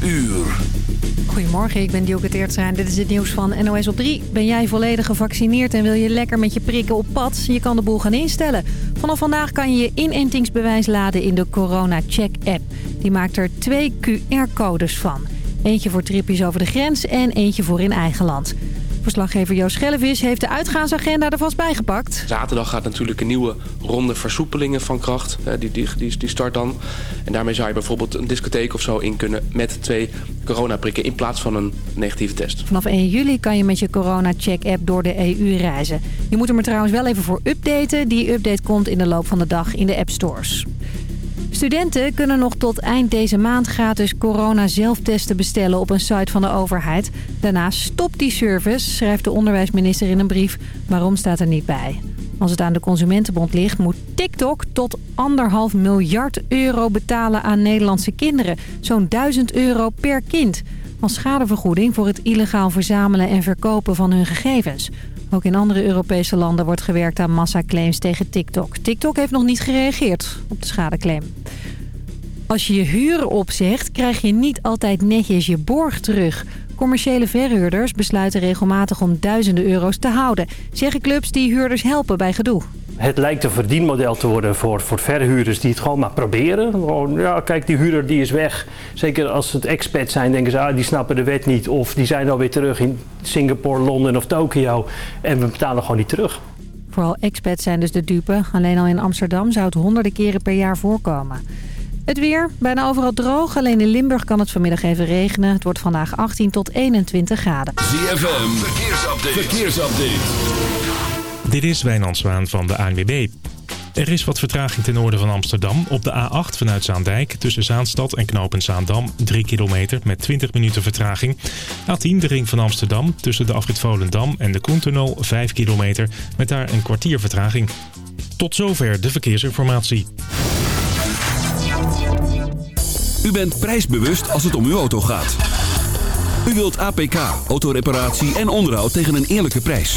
12 uur. Goedemorgen, ik ben Dioke Teertstra en dit is het nieuws van NOS op 3. Ben jij volledig gevaccineerd en wil je lekker met je prikken op pad? Je kan de boel gaan instellen. Vanaf vandaag kan je je inentingsbewijs laden in de Corona Check app. Die maakt er twee QR-codes van. Eentje voor tripjes over de grens en eentje voor in eigen land. Verslaggever Joost Schellevis heeft de uitgaansagenda er vast bijgepakt. Zaterdag gaat natuurlijk een nieuwe ronde versoepelingen van kracht. Die, die, die, die start dan. En daarmee zou je bijvoorbeeld een discotheek of zo in kunnen... met twee coronaprikken in plaats van een negatieve test. Vanaf 1 juli kan je met je corona-check-app door de EU reizen. Je moet hem er trouwens wel even voor updaten. Die update komt in de loop van de dag in de app stores. Studenten kunnen nog tot eind deze maand gratis corona-zelftesten bestellen op een site van de overheid. Daarna stopt die service, schrijft de onderwijsminister in een brief. Waarom staat er niet bij? Als het aan de Consumentenbond ligt, moet TikTok tot anderhalf miljard euro betalen aan Nederlandse kinderen. Zo'n 1000 euro per kind. Als schadevergoeding voor het illegaal verzamelen en verkopen van hun gegevens. Ook in andere Europese landen wordt gewerkt aan massaclaims tegen TikTok. TikTok heeft nog niet gereageerd op de schadeclaim. Als je je huur opzegt, krijg je niet altijd netjes je borg terug. Commerciële verhuurders besluiten regelmatig om duizenden euro's te houden. Zeggen clubs die huurders helpen bij gedoe. Het lijkt een verdienmodel te worden voor, voor verhuurders die het gewoon maar proberen. Gewoon, ja, kijk, die huurder die is weg. Zeker als het expats zijn, denken ze, ah, die snappen de wet niet. Of die zijn alweer terug in Singapore, Londen of Tokio. En we betalen gewoon niet terug. Vooral expats zijn dus de dupe. Alleen al in Amsterdam zou het honderden keren per jaar voorkomen. Het weer, bijna overal droog. Alleen in Limburg kan het vanmiddag even regenen. Het wordt vandaag 18 tot 21 graden. ZFM, verkeersupdate. verkeersupdate. Dit is Wijnand Zwaan van de ANWB. Er is wat vertraging ten noorden van Amsterdam. Op de A8 vanuit Zaandijk tussen Zaanstad en Knopen Zaandam 3 kilometer met 20 minuten vertraging. A10 de ring van Amsterdam tussen de afrit Volendam en de Koentunnel 5 kilometer met daar een kwartier vertraging. Tot zover de verkeersinformatie. U bent prijsbewust als het om uw auto gaat. U wilt APK, autoreparatie en onderhoud tegen een eerlijke prijs.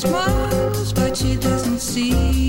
Smiles, but she doesn't see.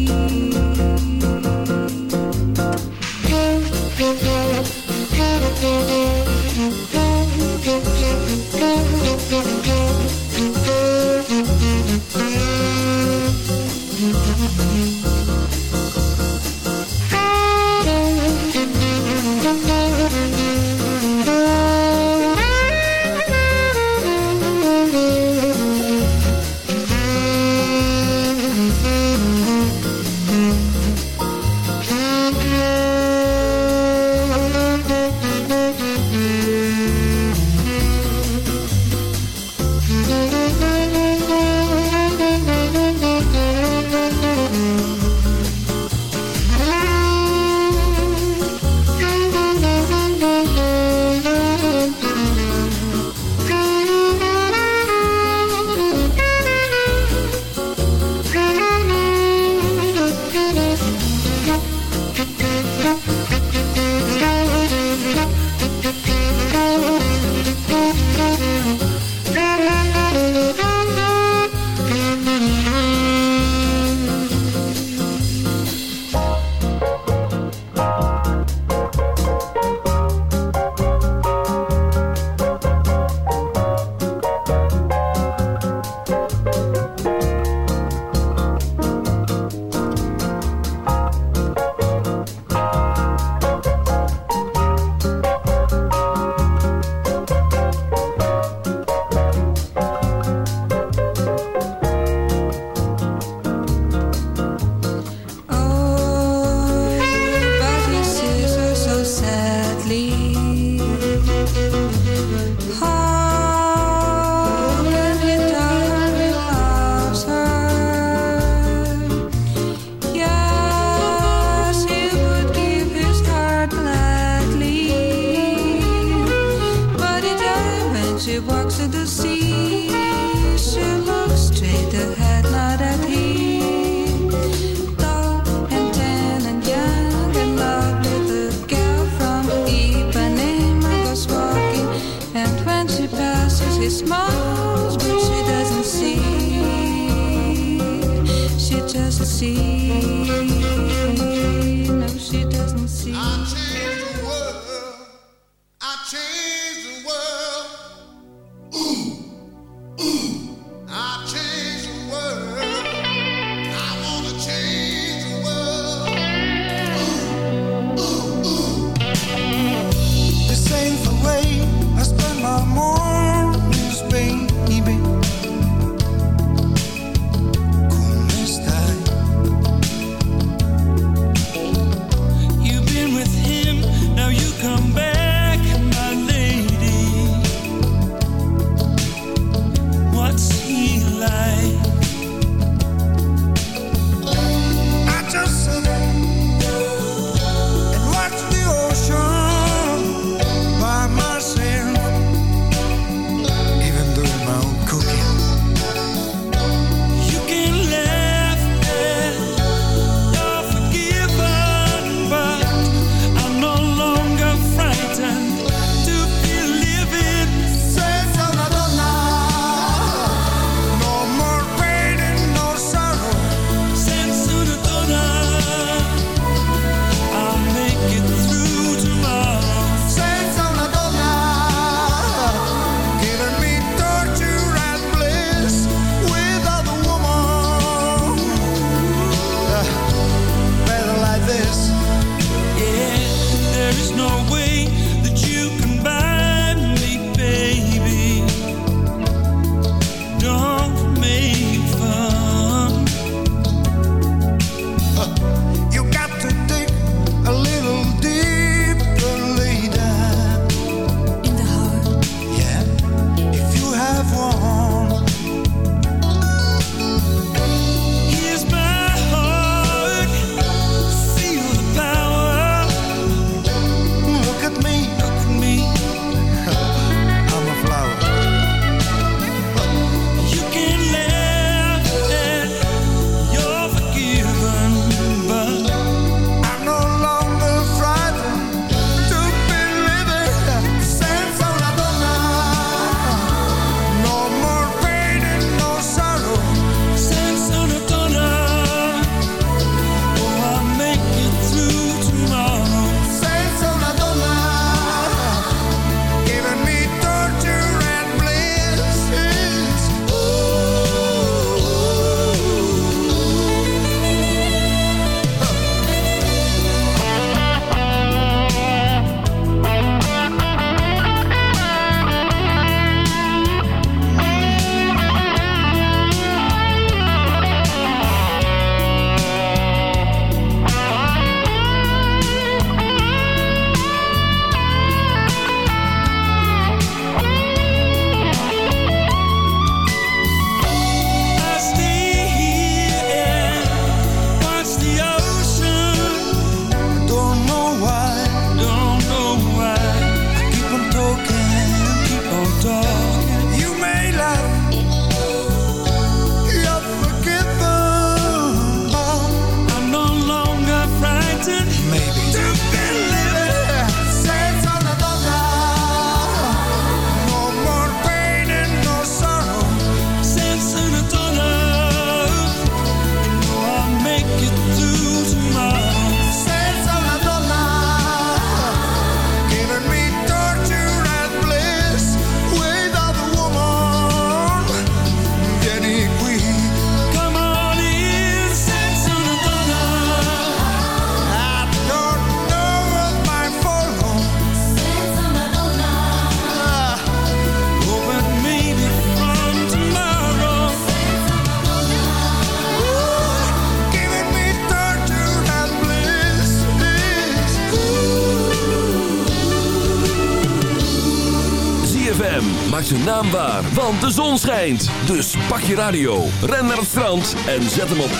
Schijnt. Dus pak je radio, ren naar het strand en zet hem op 106.9.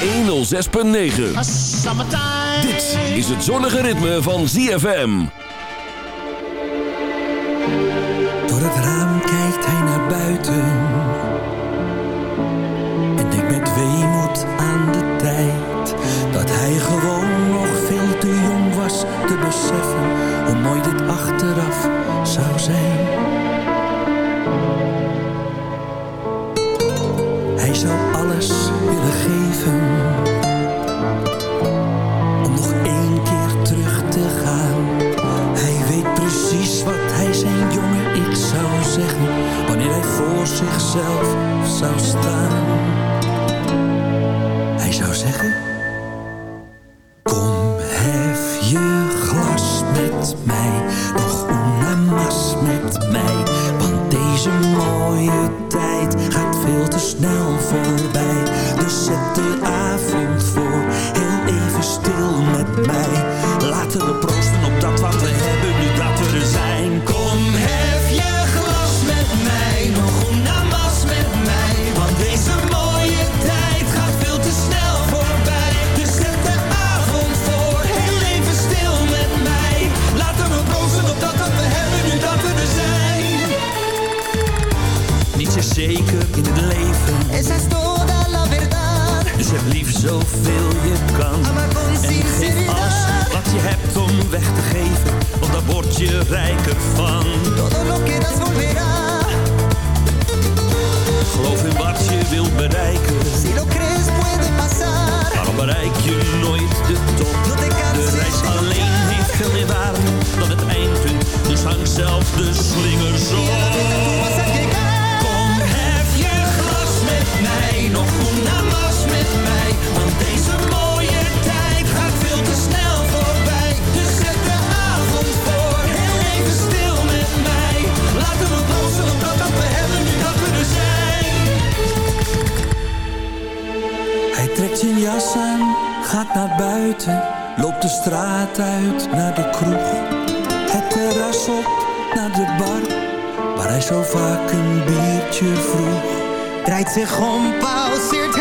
Dit is het zonnige ritme van ZFM. Door het raam kijkt hij naar buiten En denkt met weemoed aan de tijd Dat hij gewoon nog veel te jong was te beseffen Hoe mooi dit achteraf zou zijn zichzelf zou staan weg te geven. Want daar word je rijker van. Todo lo que das volverá. Geloof in wat je wilt bereiken. Si lo crees puede pasar. Waarom bereik je nooit de top? De reis alleen heeft veel meer waarde dan het eindpunt. Dus hang zelf de slingers op. Kom, hef je glas met mij. Nog una mas met mij. Want deze mooie loopt de straat uit naar de kroeg. Het terras op naar de bar, waar hij zo vaak een biertje vroeg. Draait zich om, pauzeert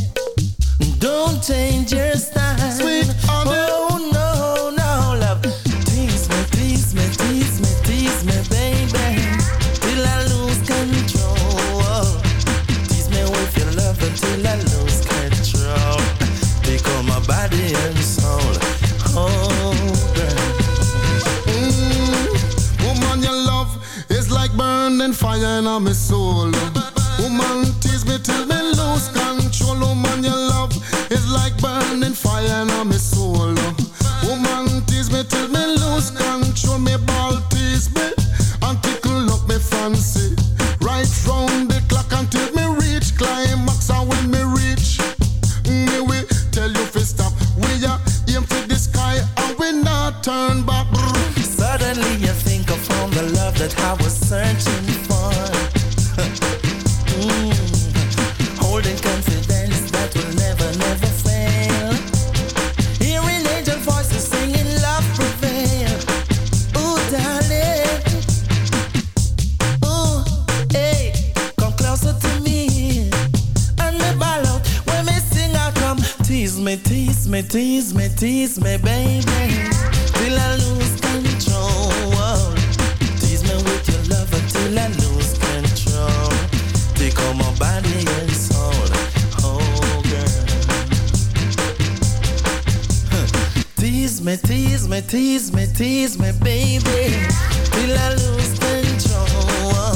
don't change your style. Sweet oh tease me, tease me, tease me, tease me, baby, till I lose control.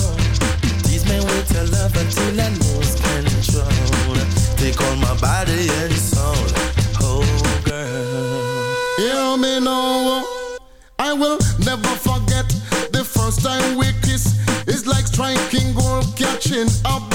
Tease me with your love until I lose control. Take all my body and soul, oh girl. Hear me now, I will never forget the first time we kiss. It's like striking gold, catching a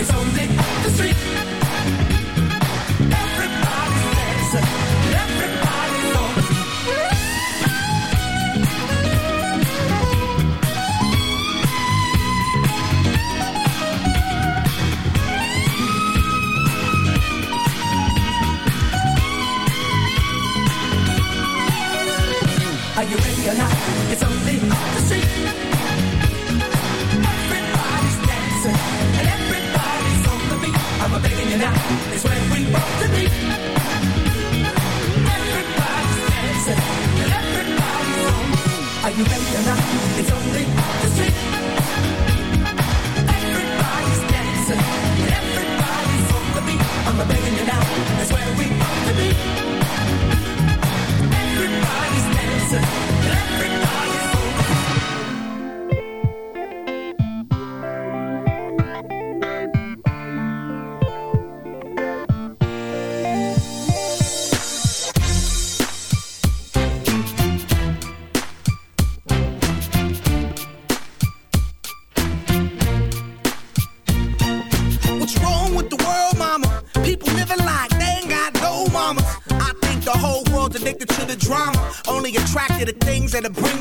It's only the street.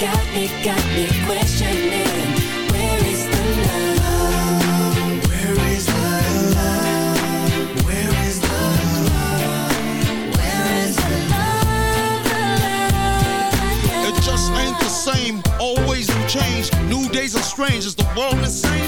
got me, got me questioning. Where is the love? Where is the love? Where is the love? Where is the love? The love? It just ain't the same. Always new change. New days are strange. Is the world insane?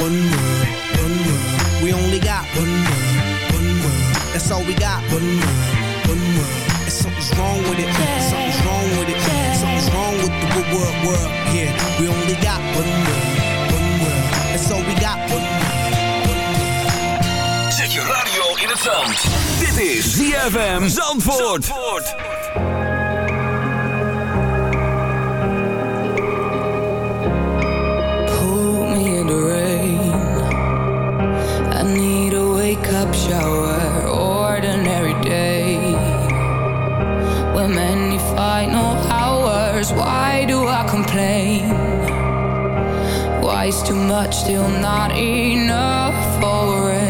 One world, one world. We only got one world, one world. That's all we got. One world, one world. And something's wrong with it. Something's wrong with it. Something's wrong with the world, world. Yeah, we only got one world, one world. That's all we got. One world. Zet je radio in het zand. Dit is ZFM Zandvoort. Pull day. When many final hours, why do I complain? Why is too much still not enough for rain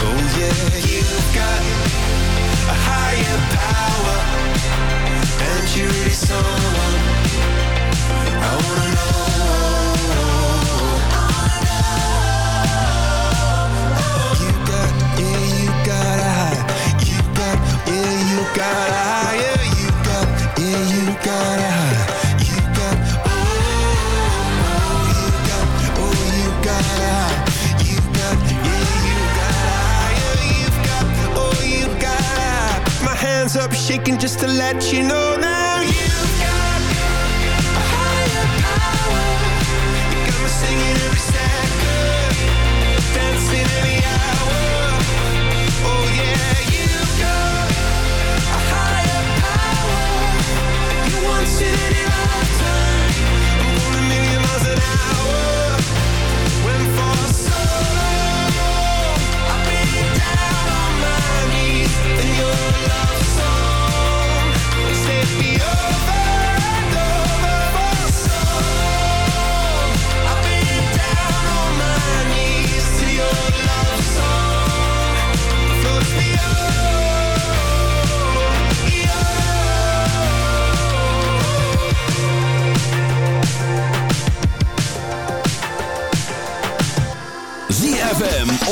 Oh yeah, you've got a higher power, and you're really I wanna know. You got, yeah, you got. You got, yeah, you got higher. You got, yeah, you got a high. Hands up shaking just to let you know now. You've got a higher power. You got me singing every second,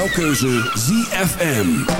jouw keuze ZFM.